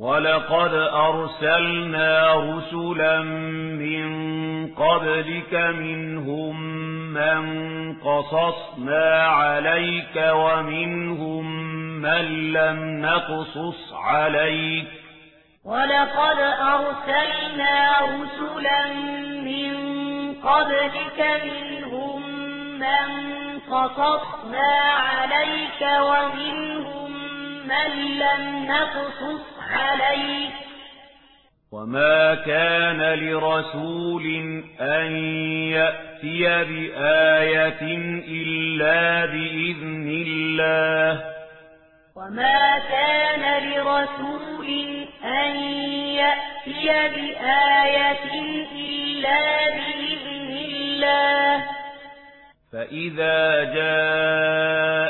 وَلَقَدْ أَرْسَلْنَا رُسُلًا مِنْ قَبْلِكَ مِنْهُمْ مَنْ قَصَصْنَا عَلَيْكَ وَمِنْهُمْ مَنْ لَمْ نَقْصُصْ عَلَيْكَ وَلَقَدْ أَرْسَلْنَا رُسُلًا مِنْ قَبْلِكَ مِنْهُمْ مَنْ قَصَصْنَا عَلَيْكَ وَمِنْهُمْ مَنْ لَمْ نَقْصُصْ عليه وما كان لرسول أن يأتي بآية إلا بإذن الله. وما كان لرسول أن يأتي بآية إلا بإذن الله. فإذا جاء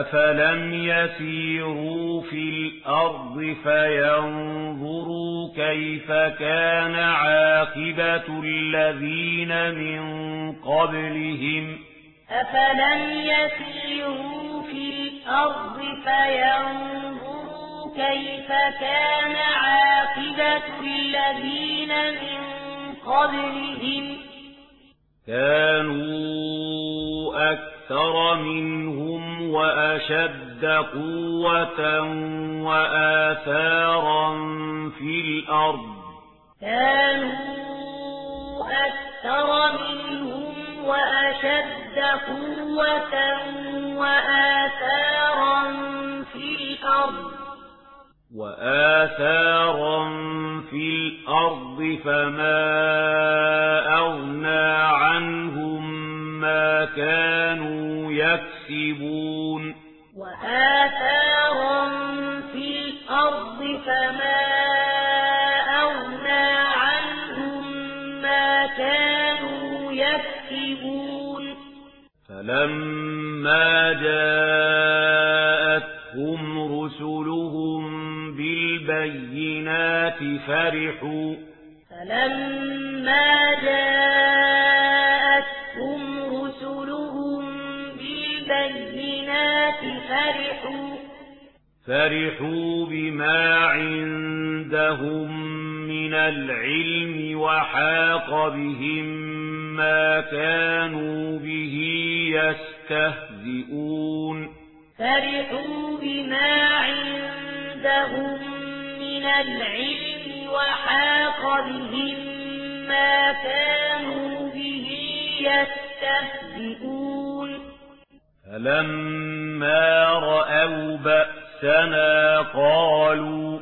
أفلم يسيروا في الأرض فينظروا كيف كان عاقبة الذين من قبلهم أفلم يسيروا في الأرض فينظروا كيف كان عاقبة الذين من قبلهم كان أكثر منهم وأشد قوة وآثارا في الأرض. كانوا أكثر منهم وأشد قوة وآثارا في الأرض. وآثارا في الأرض فما أغنى عنهم ما كانوا يكسبون. وآثارهم في الأرض فما أغنى عنهم ما كانوا يكسبون. فلما جاءتهم رسلهم بالبينات فرحوا. فلما جاءتهم فرحوا بما عندهم من العلم وحاق بهم ما كانوا به يستهزئون. فرحوا بما عندهم من العلم وحاق بهم ما كانوا به يستهزئون. فلما رأوا بأسنا بأسنا قالوا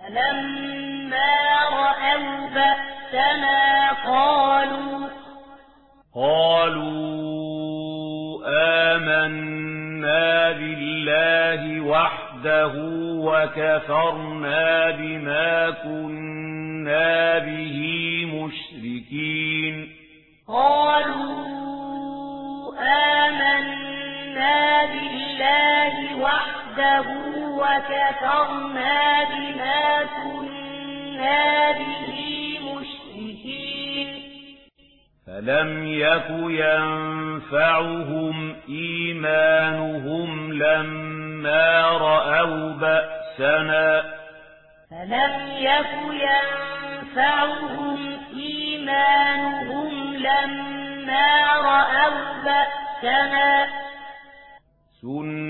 فلما رأوا بأسنا قالوا قالوا آمنا بالله وحده وكفرنا بما كنا به مشركين قالوا آمنا كذبوا وكفرنا بما كنا به مشركين فلم يك ينفعهم إيمانهم لما رأوا بأسنا فلم يك ينفعهم إيمانهم لما رأوا بأسنا سنة